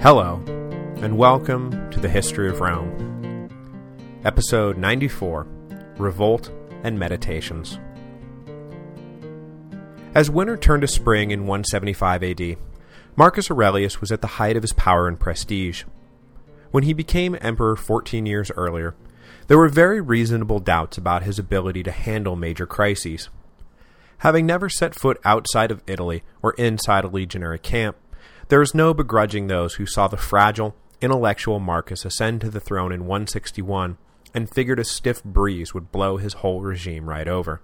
Hello, and welcome to the History of Rome. Episode 94, Revolt and Meditations. As winter turned to spring in 175 AD, Marcus Aurelius was at the height of his power and prestige. When he became emperor 14 years earlier, there were very reasonable doubts about his ability to handle major crises. Having never set foot outside of Italy or inside a legionary camp, there is no begrudging those who saw the fragile, intellectual Marcus ascend to the throne in 161 and figured a stiff breeze would blow his whole regime right over.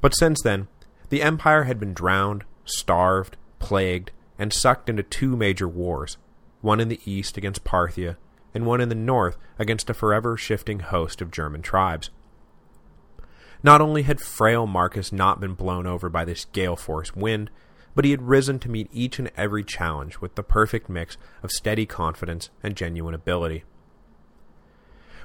But since then, the empire had been drowned, starved, plagued, and sucked into two major wars, one in the east against Parthia, and one in the north against a forever shifting host of German tribes. Not only had frail Marcus not been blown over by this gale-force wind, but he had risen to meet each and every challenge with the perfect mix of steady confidence and genuine ability.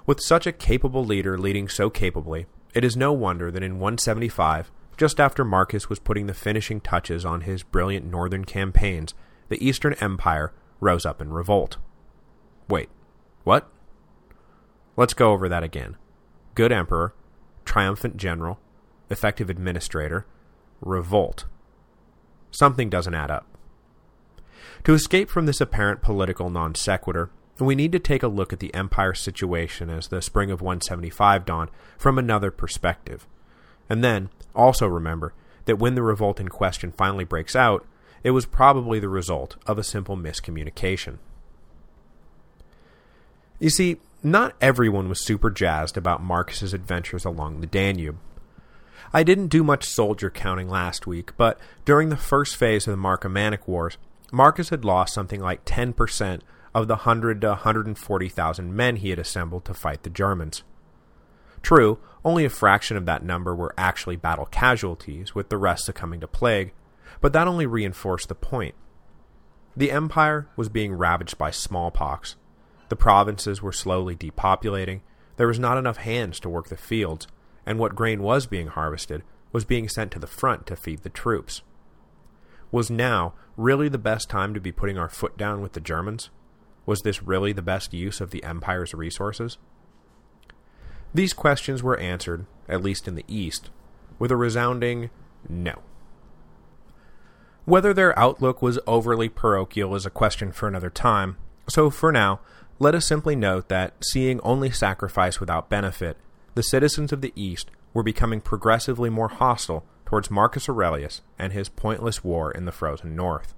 With such a capable leader leading so capably, it is no wonder that in 175, just after Marcus was putting the finishing touches on his brilliant northern campaigns, the Eastern Empire rose up in revolt. Wait, what? Let's go over that again. Good emperor, triumphant general, effective administrator, revolt. Something doesn't add up. To escape from this apparent political non sequitur, we need to take a look at the empire's situation as the spring of 175 dawned from another perspective. And then, also remember that when the revolt in question finally breaks out, it was probably the result of a simple miscommunication. You see, not everyone was super jazzed about Marcus's adventures along the Danube. I didn't do much soldier counting last week, but during the first phase of the Marcomannic Wars, Marcus had lost something like 10% of the 100 to 140,000 men he had assembled to fight the Germans. True, only a fraction of that number were actually battle casualties, with the rest succumbing to plague, but that only reinforced the point. The empire was being ravaged by smallpox. The provinces were slowly depopulating, there was not enough hands to work the fields, and what grain was being harvested was being sent to the front to feed the troops. Was now really the best time to be putting our foot down with the Germans? Was this really the best use of the Empire's resources? These questions were answered, at least in the East, with a resounding no. Whether their outlook was overly parochial is a question for another time, so for now, let us simply note that, seeing only sacrifice without benefit, the citizens of the East were becoming progressively more hostile towards Marcus Aurelius and his pointless war in the frozen north.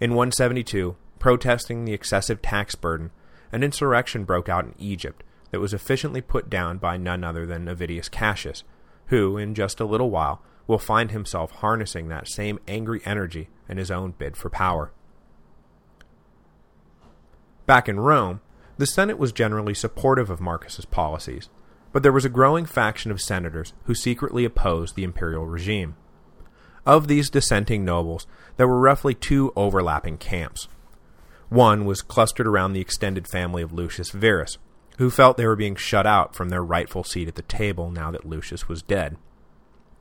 In 172, protesting the excessive tax burden, an insurrection broke out in Egypt that was efficiently put down by none other than Avidius Cassius, who, in just a little while, will find himself harnessing that same angry energy in his own bid for power. Back in Rome, the Senate was generally supportive of Marcus's policies, but there was a growing faction of senators who secretly opposed the imperial regime. Of these dissenting nobles, there were roughly two overlapping camps. One was clustered around the extended family of Lucius Verus, who felt they were being shut out from their rightful seat at the table now that Lucius was dead.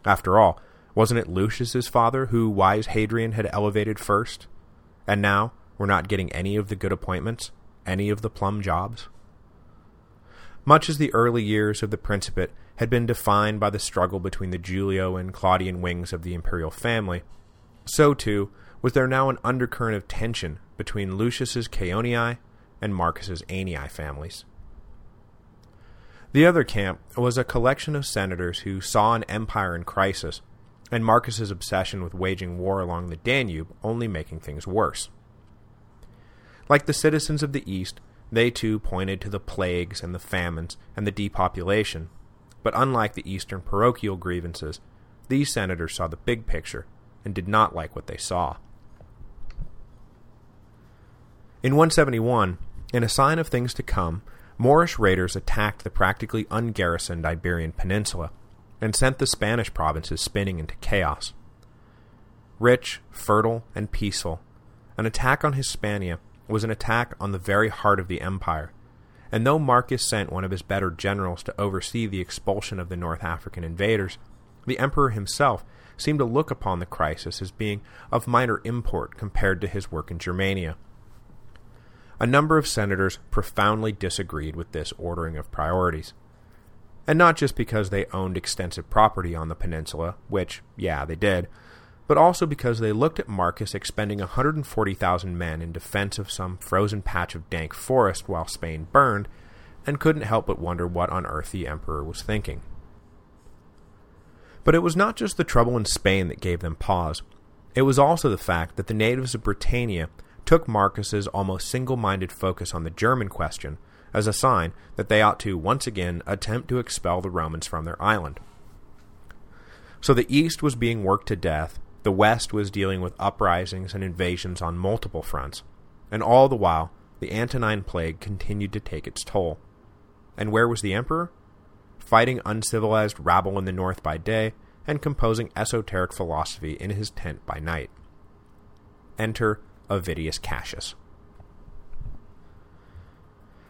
After all, wasn't it Lucius's father who wise Hadrian had elevated first? And now, we're not getting any of the good appointments, any of the plum jobs? Much as the early years of the Principate had been defined by the struggle between the Julio and Claudian wings of the imperial family, so too was there now an undercurrent of tension between Lucius's Ceionii and Marcus's Annii families. The other camp was a collection of senators who saw an empire in crisis, and Marcus's obsession with waging war along the Danube only making things worse. Like the citizens of the East, they too pointed to the plagues and the famines and the depopulation, but unlike the Eastern parochial grievances, these senators saw the big picture and did not like what they saw. In 171, in a sign of things to come, Moorish raiders attacked the practically ungarrisoned Iberian Peninsula and sent the Spanish provinces spinning into chaos. Rich, fertile, and peaceful, an attack on Hispania was an attack on the very heart of the empire, and though Marcus sent one of his better generals to oversee the expulsion of the North African invaders, the emperor himself seemed to look upon the crisis as being of minor import compared to his work in Germania, a number of senators profoundly disagreed with this ordering of priorities. And not just because they owned extensive property on the peninsula, which, yeah, they did, but also because they looked at Marcus expending 140,000 men in defense of some frozen patch of dank forest while Spain burned, and couldn't help but wonder what on earth the emperor was thinking. But it was not just the trouble in Spain that gave them pause. It was also the fact that the natives of Britannia took Marcus's almost single-minded focus on the German question as a sign that they ought to once again attempt to expel the Romans from their island. So the East was being worked to death, the West was dealing with uprisings and invasions on multiple fronts, and all the while, the Antonine Plague continued to take its toll. And where was the emperor? Fighting uncivilized rabble in the north by day, and composing esoteric philosophy in his tent by night. Enter Avidius Cassius.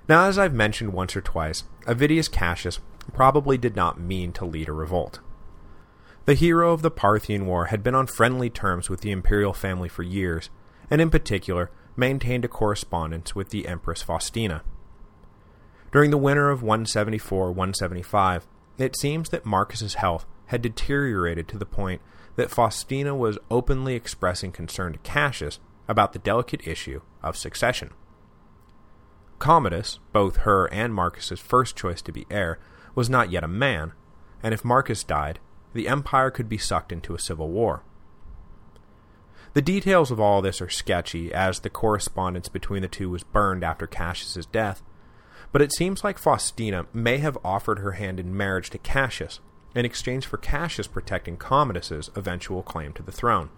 Now, as I've mentioned once or twice, Avidius Cassius probably did not mean to lead a revolt. The hero of the Parthian War had been on friendly terms with the imperial family for years, and in particular maintained a correspondence with the Empress Faustina. During the winter of 174-175, it seems that Marcus's health had deteriorated to the point that Faustina was openly expressing concern to Cassius about the delicate issue of succession. Commodus, both her and Marcus's first choice to be heir, was not yet a man, and if Marcus died, the empire could be sucked into a civil war. The details of all this are sketchy, as the correspondence between the two was burned after Cassius's death, but it seems like Faustina may have offered her hand in marriage to Cassius, in exchange for Cassius protecting Commodus's eventual claim to the throne.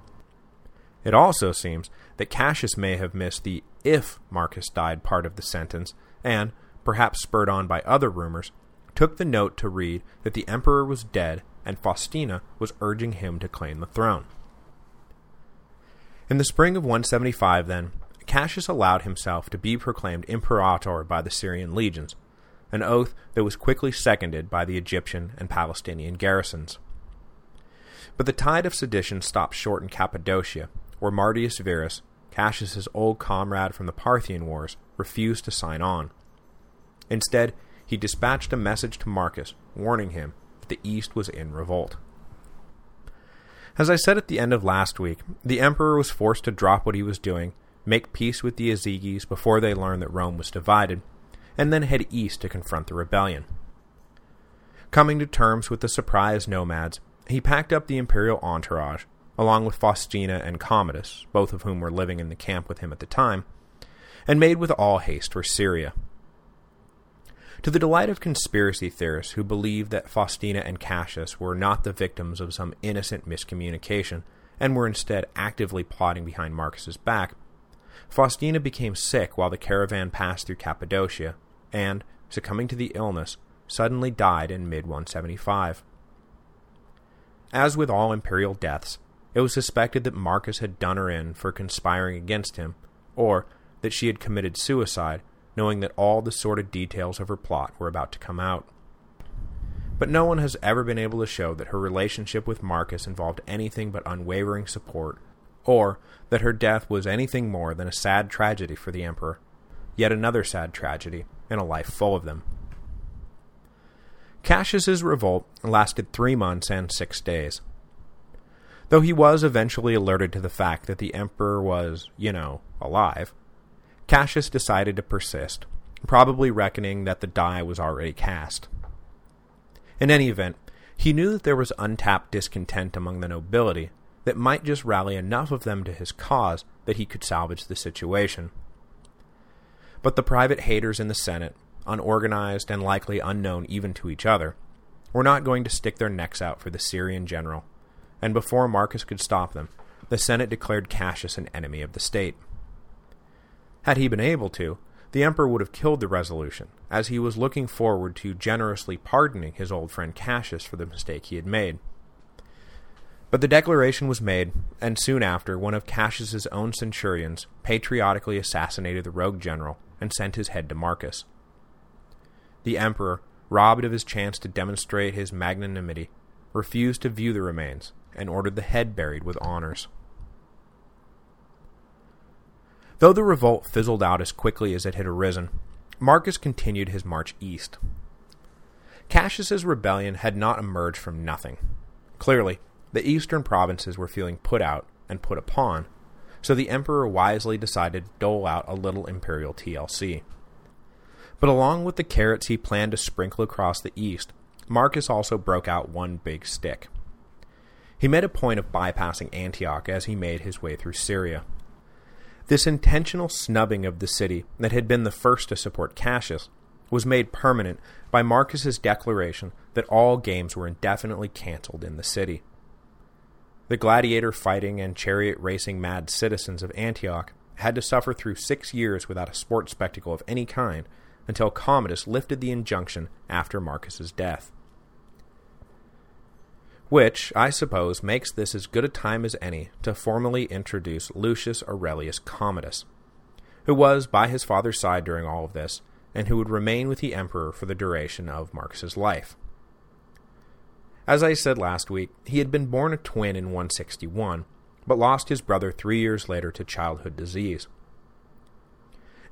It also seems that Cassius may have missed the if Marcus died part of the sentence, and, perhaps spurred on by other rumors, took the note to read that the emperor was dead and Faustina was urging him to claim the throne. In the spring of 175, then, Cassius allowed himself to be proclaimed imperator by the Syrian legions, an oath that was quickly seconded by the Egyptian and Palestinian garrisons. But the tide of sedition stopped short in Cappadocia, where Martius Verus, Cassius's old comrade from the Parthian Wars, refused to sign on. Instead, he dispatched a message to Marcus, warning him the East was in revolt. As I said at the end of last week, the emperor was forced to drop what he was doing, make peace with the Iazyges before they learned that Rome was divided, and then head east to confront the rebellion. Coming to terms with the surprised nomads, he packed up the imperial entourage, along with Faustina and Commodus, both of whom were living in the camp with him at the time, and made with all haste for Syria. To the delight of conspiracy theorists who believed that Faustina and Cassius were not the victims of some innocent miscommunication, and were instead actively plotting behind Marcus's back, Faustina became sick while the caravan passed through Cappadocia, and, succumbing to the illness, suddenly died in mid-175. As with all imperial deaths, it was suspected that Marcus had done her in for conspiring against him, or that she had committed suicide, knowing that all the sordid details of her plot were about to come out. But no one has ever been able to show that her relationship with Marcus involved anything but unwavering support, or that her death was anything more than a sad tragedy for the Emperor, yet another sad tragedy in a life full of them. Cassius's revolt lasted three months and six days. Though he was eventually alerted to the fact that the Emperor was, you know, alive, Cassius decided to persist, probably reckoning that the die was already cast. In any event, he knew that there was untapped discontent among the nobility that might just rally enough of them to his cause that he could salvage the situation. But the private haters in the Senate, unorganized and likely unknown even to each other, were not going to stick their necks out for the Syrian general, and before Marcus could stop them, the Senate declared Cassius an enemy of the state. Had he been able to, the emperor would have killed the resolution, as he was looking forward to generously pardoning his old friend Cassius for the mistake he had made. But the declaration was made, and soon after, one of Cassius's own centurions patriotically assassinated the rogue general and sent his head to Marcus. The emperor, robbed of his chance to demonstrate his magnanimity, refused to view the remains and ordered the head buried with honors. Though the revolt fizzled out as quickly as it had arisen, Marcus continued his march east. Cassius's rebellion had not emerged from nothing. Clearly, the eastern provinces were feeling put out and put upon, so the emperor wisely decided to dole out a little imperial TLC. But along with the carrots he planned to sprinkle across the east, Marcus also broke out one big stick. He made a point of bypassing Antioch as he made his way through Syria. This intentional snubbing of the city that had been the first to support Cassius was made permanent by Marcus's declaration that all games were indefinitely cancelled in the city. The gladiator fighting and chariot racing mad citizens of Antioch had to suffer through six years without a sport spectacle of any kind until Commodus lifted the injunction after Marcus's death. Which, I suppose, makes this as good a time as any to formally introduce Lucius Aurelius Commodus, who was by his father's side during all of this, and who would remain with the emperor for the duration of Marcus's life. As I said last week, he had been born a twin in 161, but lost his brother three years later to childhood disease.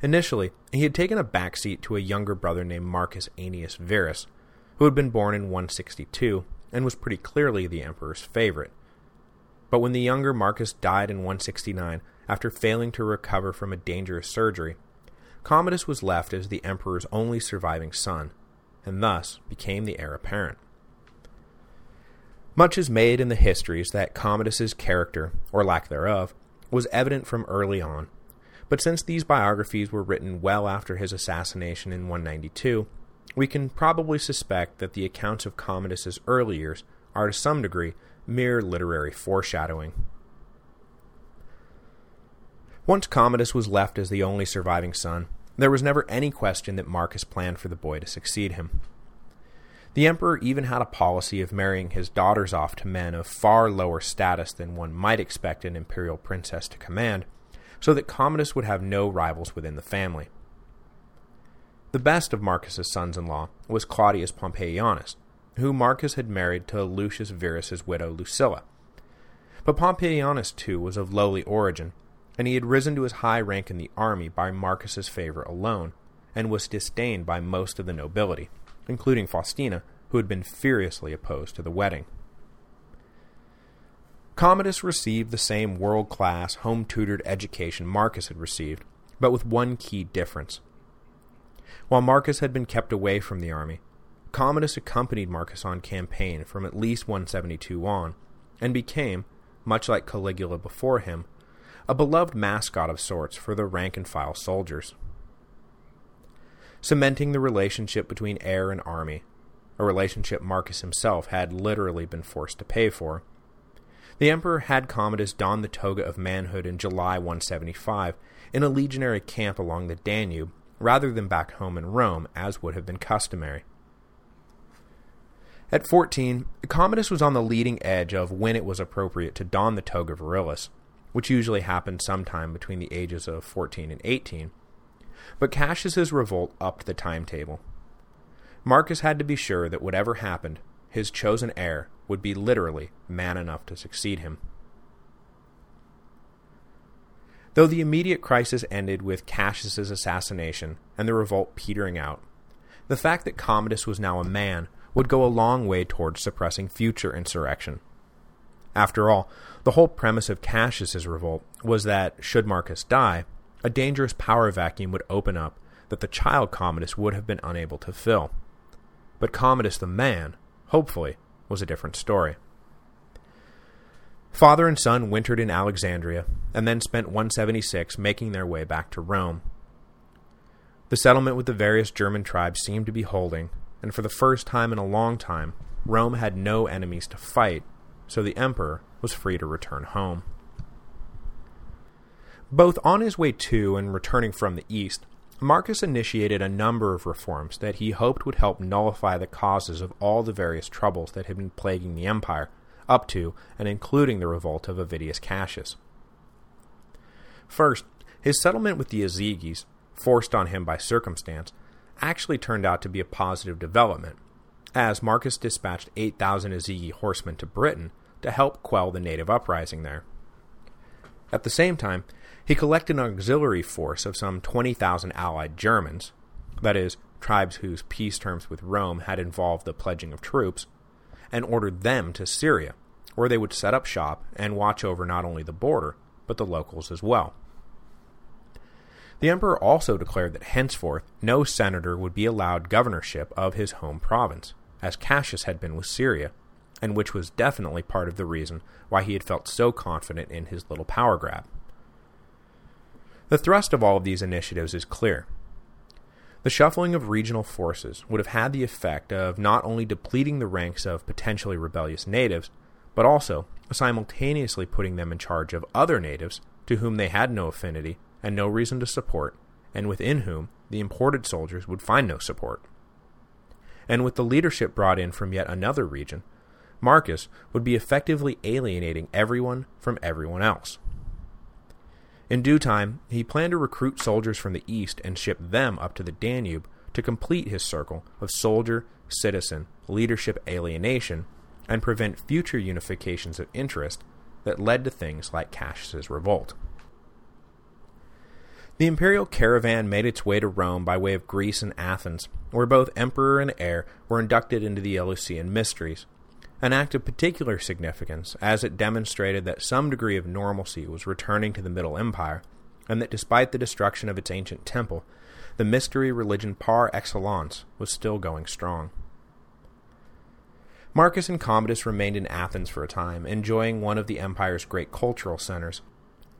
Initially, he had taken a backseat to a younger brother named Marcus Annius Verus, who had been born in 162 and was pretty clearly the emperor's favorite. But when the younger Marcus died in 169 after failing to recover from a dangerous surgery, Commodus was left as the emperor's only surviving son, and thus became the heir apparent. Much is made in the histories that Commodus's character, or lack thereof, was evident from early on, but since these biographies were written well after his assassination in 192, we can probably suspect that the accounts of Commodus's early years are to some degree mere literary foreshadowing. Once Commodus was left as the only surviving son, there was never any question that Marcus planned for the boy to succeed him. The emperor even had a policy of marrying his daughters off to men of far lower status than one might expect an imperial princess to command, so that Commodus would have no rivals within the family. The best of Marcus's sons-in-law was Claudius Pompeianus, who Marcus had married to Lucius Verus's widow Lucilla. But Pompeianus, too, was of lowly origin, and he had risen to his high rank in the army by Marcus's favor alone, and was disdained by most of the nobility, including Faustina, who had been furiously opposed to the wedding. Commodus received the same world-class, home-tutored education Marcus had received, but with one key difference. While Marcus had been kept away from the army, Commodus accompanied Marcus on campaign from at least 172 on, and became, much like Caligula before him, a beloved mascot of sorts for the rank-and-file soldiers. Cementing the relationship between heir and army, a relationship Marcus himself had literally been forced to pay for, the emperor had Commodus don the toga of manhood in July 175 in a legionary camp along the Danube rather than back home in Rome, as would have been customary. At 14, Commodus was on the leading edge of when it was appropriate to don the toga virilis, which usually happened sometime between the ages of 14 and 18, but Cassius's revolt upped the timetable. Marcus had to be sure that whatever happened, his chosen heir would be literally man enough to succeed him. Though the immediate crisis ended with Cassius's assassination and the revolt petering out, the fact that Commodus was now a man would go a long way towards suppressing future insurrection. After all, the whole premise of Cassius's revolt was that, should Marcus die, a dangerous power vacuum would open up that the child Commodus would have been unable to fill. But Commodus the man, hopefully, was a different story. Father and son wintered in Alexandria, and then spent 176 making their way back to Rome. The settlement with the various German tribes seemed to be holding, and for the first time in a long time, Rome had no enemies to fight, so the emperor was free to return home. Both on his way to and returning from the east, Marcus initiated a number of reforms that he hoped would help nullify the causes of all the various troubles that had been plaguing the empire, up to and including the revolt of Avidius Cassius. First, his settlement with the Iazyges, forced on him by circumstance, actually turned out to be a positive development, as Marcus dispatched 8,000 Azygi horsemen to Britain to help quell the native uprising there. At the same time, he collected an auxiliary force of some 20,000 allied Germans, that is, tribes whose peace terms with Rome had involved the pledging of troops, and ordered them to Syria, where they would set up shop and watch over not only the border, but the locals as well. The emperor also declared that henceforth no senator would be allowed governorship of his home province, as Cassius had been with Syria, and which was definitely part of the reason why he had felt so confident in his little power grab. The thrust of all of these initiatives is clear. The shuffling of regional forces would have had the effect of not only depleting the ranks of potentially rebellious natives, but also simultaneously putting them in charge of other natives to whom they had no affinity and no reason to support, and within whom the imported soldiers would find no support. And with the leadership brought in from yet another region, Marcus would be effectively alienating everyone from everyone else. In due time, he planned to recruit soldiers from the east and ship them up to the Danube to complete his circle of soldier, citizen, leadership alienation and prevent future unifications of interest that led to things like Cassius's revolt. The imperial caravan made its way to Rome by way of Greece and Athens, where both emperor and heir were inducted into the Eleusinian Mysteries, an act of particular significance as it demonstrated that some degree of normalcy was returning to the Middle Empire, and that despite the destruction of its ancient temple, the mystery religion par excellence was still going strong. Marcus and Commodus remained in Athens for a time, enjoying one of the empire's great cultural centers,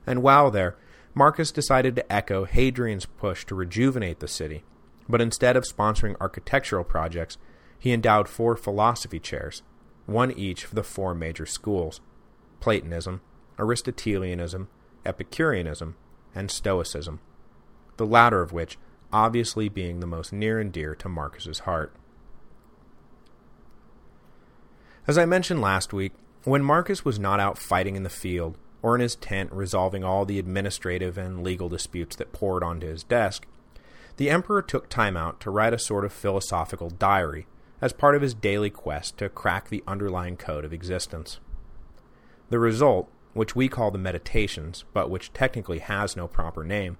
and while there, Marcus decided to echo Hadrian's push to rejuvenate the city, but instead of sponsoring architectural projects, he endowed four philosophy chairs, one each for the four major schools, Platonism, Aristotelianism, Epicureanism, and Stoicism, the latter of which obviously being the most near and dear to Marcus's heart. As I mentioned last week, when Marcus was not out fighting in the field, or in his tent resolving all the administrative and legal disputes that poured onto his desk, the emperor took time out to write a sort of philosophical diary as part of his daily quest to crack the underlying code of existence. The result, which we call the Meditations, but which technically has no proper name,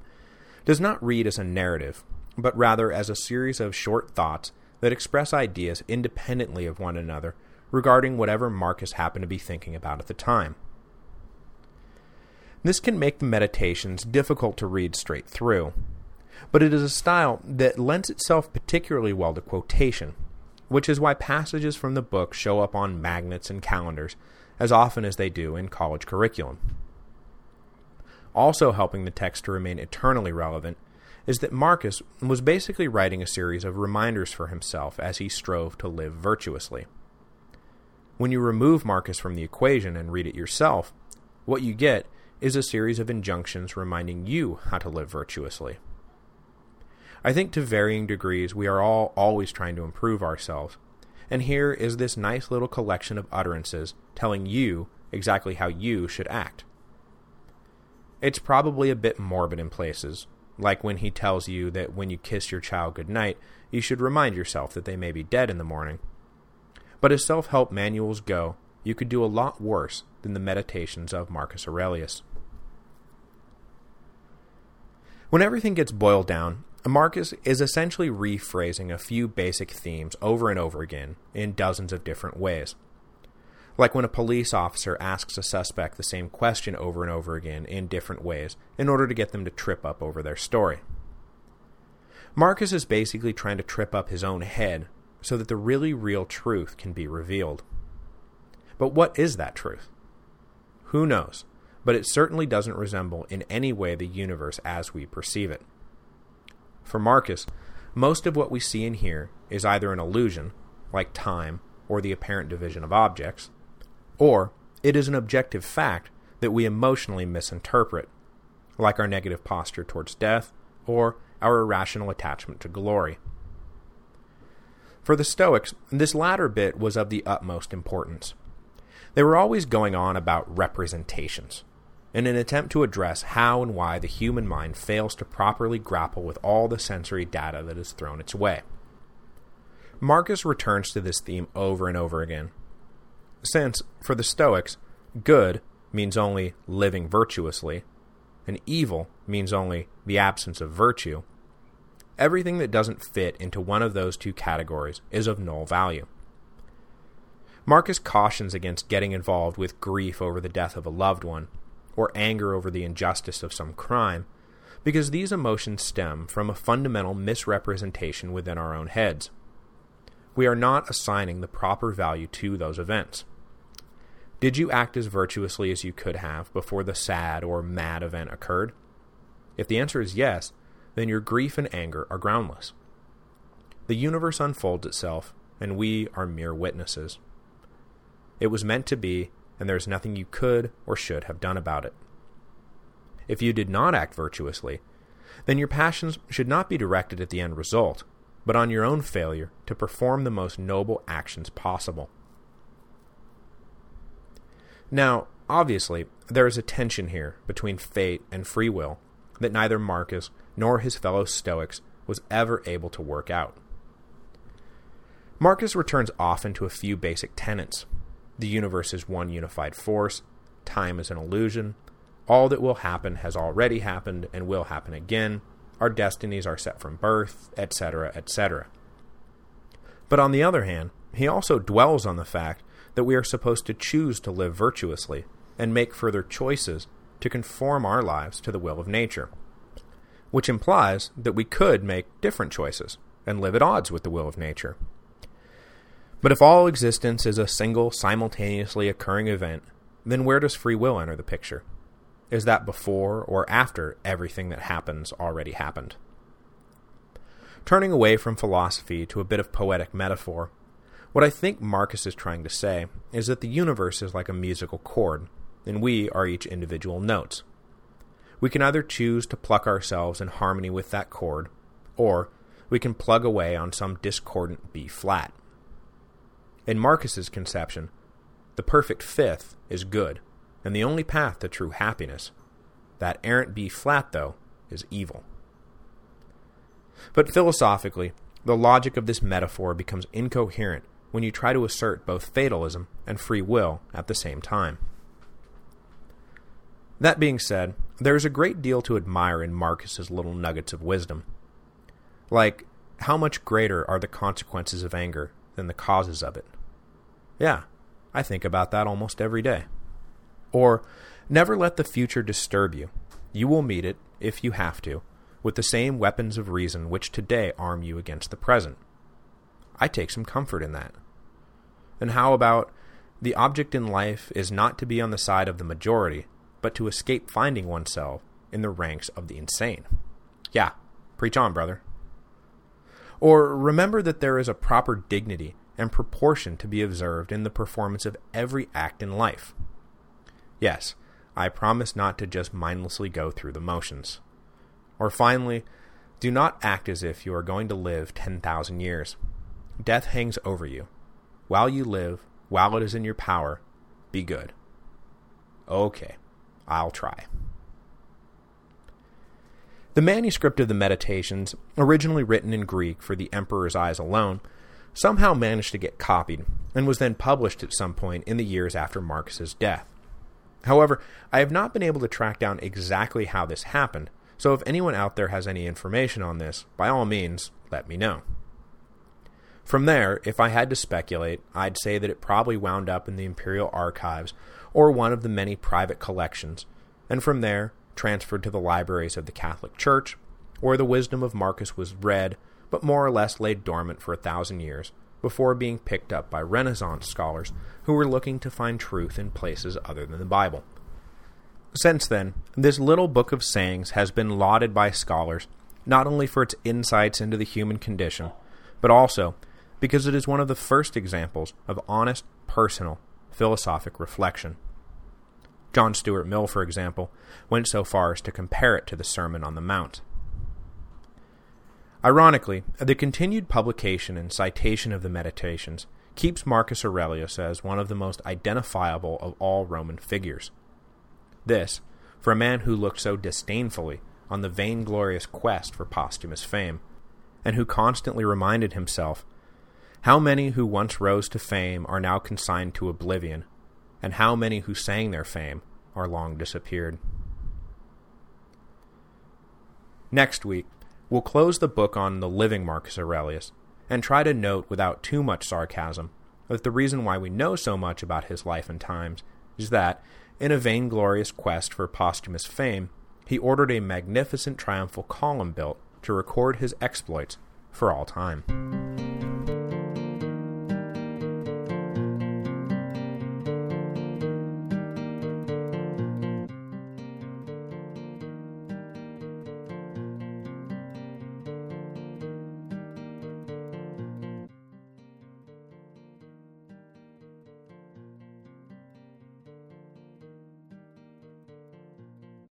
does not read as a narrative, but rather as a series of short thoughts that express ideas independently of one another regarding whatever Marcus happened to be thinking about at the time. This can make the meditations difficult to read straight through, but it is a style that lends itself particularly well to quotation, which is why passages from the book show up on magnets and calendars as often as they do in college curriculum. Also helping the text to remain eternally relevant is that Marcus was basically writing a series of reminders for himself as he strove to live virtuously. When you remove Marcus from the equation and read it yourself, what you get is a series of injunctions reminding you how to live virtuously. I think to varying degrees we are all always trying to improve ourselves, and here is this nice little collection of utterances telling you exactly how you should act. It's probably a bit morbid in places, like when he tells you that when you kiss your child goodnight, you should remind yourself that they may be dead in the morning, but as self-help manuals go, you could do a lot worse than the meditations of Marcus Aurelius. When everything gets boiled down, Marcus is essentially rephrasing a few basic themes over and over again in dozens of different ways. Like when a police officer asks a suspect the same question over and over again in different ways in order to get them to trip up over their story. Marcus is basically trying to trip up his own head so that the really real truth can be revealed. But what is that truth? Who knows, but it certainly doesn't resemble in any way the universe as we perceive it. For Marcus, most of what we see and hear is either an illusion, like time or the apparent division of objects, or it is an objective fact that we emotionally misinterpret, like our negative posture towards death or our irrational attachment to glory. For the Stoics, this latter bit was of the utmost importance. They were always going on about representations, in an attempt to address how and why the human mind fails to properly grapple with all the sensory data that is thrown its way. Marcus returns to this theme over and over again, since, for the Stoics, good means only living virtuously, and evil means only the absence of virtue, everything that doesn't fit into one of those two categories is of null value. Marcus cautions against getting involved with grief over the death of a loved one, or anger over the injustice of some crime, because these emotions stem from a fundamental misrepresentation within our own heads. We are not assigning the proper value to those events. Did you act as virtuously as you could have before the sad or mad event occurred? If the answer is yes, then your grief and anger are groundless. The universe unfolds itself, and we are mere witnesses. It was meant to be, and there is nothing you could or should have done about it. If you did not act virtuously, then your passions should not be directed at the end result, but on your own failure to perform the most noble actions possible. Now, obviously, there is a tension here between fate and free will that neither Marcus nor his fellow Stoics was ever able to work out. Marcus returns often to a few basic tenets. The universe is one unified force, time is an illusion, all that will happen has already happened and will happen again, our destinies are set from birth, etc., etc. But on the other hand, he also dwells on the fact that we are supposed to choose to live virtuously and make further choices to conform our lives to the will of nature, which implies that we could make different choices and live at odds with the will of nature. But if all existence is a single, simultaneously occurring event, then where does free will enter the picture? Is that before or after everything that happens already happened? Turning away from philosophy to a bit of poetic metaphor, what I think Marcus is trying to say is that the universe is like a musical chord, and we are each individual notes. We can either choose to pluck ourselves in harmony with that chord, or we can plug away on some discordant B-flat. In Marcus's conception, the perfect fifth is good, and the only path to true happiness. That errant B-flat, though, is evil. But philosophically, the logic of this metaphor becomes incoherent when you try to assert both fatalism and free will at the same time. That being said, there is a great deal to admire in Marcus's little nuggets of wisdom. Like, how much greater are the consequences of anger than the causes of it? Yeah, I think about that almost every day. Or, never let the future disturb you. You will meet it, if you have to, with the same weapons of reason which today arm you against the present. I take some comfort in that. And how about, the object in life is not to be on the side of the majority, but to escape finding oneself in the ranks of the insane. Yeah, preach on, brother. Or remember that there is a proper dignity and proportion to be observed in the performance of every act in life. Yes, I promise not to just mindlessly go through the motions. Or finally, do not act as if you are going to live 10,000 years. Death hangs over you. While you live, while it is in your power, be good. Okay, I'll try. The manuscript of the Meditations, originally written in Greek for the Emperor's eyes alone, somehow managed to get copied, and was then published at some point in the years after Marcus's death. However, I have not been able to track down exactly how this happened, so if anyone out there has any information on this, by all means, let me know. From there, if I had to speculate, I'd say that it probably wound up in the Imperial Archives or one of the many private collections, and from there, transferred to the libraries of the Catholic Church, where the wisdom of Marcus was read, but more or less lay dormant for a thousand years, before being picked up by Renaissance scholars who were looking to find truth in places other than the Bible. Since then, this little book of sayings has been lauded by scholars not only for its insights into the human condition, but also because it is one of the first examples of honest, personal, philosophic reflection. John Stuart Mill, for example, went so far as to compare it to the Sermon on the Mount. Ironically, the continued publication and citation of the Meditations keeps Marcus Aurelius as one of the most identifiable of all Roman figures. This, for a man who looked so disdainfully on the vainglorious quest for posthumous fame, and who constantly reminded himself how many who once rose to fame are now consigned to oblivion, and how many who sang their fame are long disappeared. Next week, we'll close the book on the living Marcus Aurelius, and try to note without too much sarcasm that the reason why we know so much about his life and times is that, in a vainglorious quest for posthumous fame, he ordered a magnificent triumphal column built to record his exploits for all time.